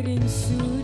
Soon.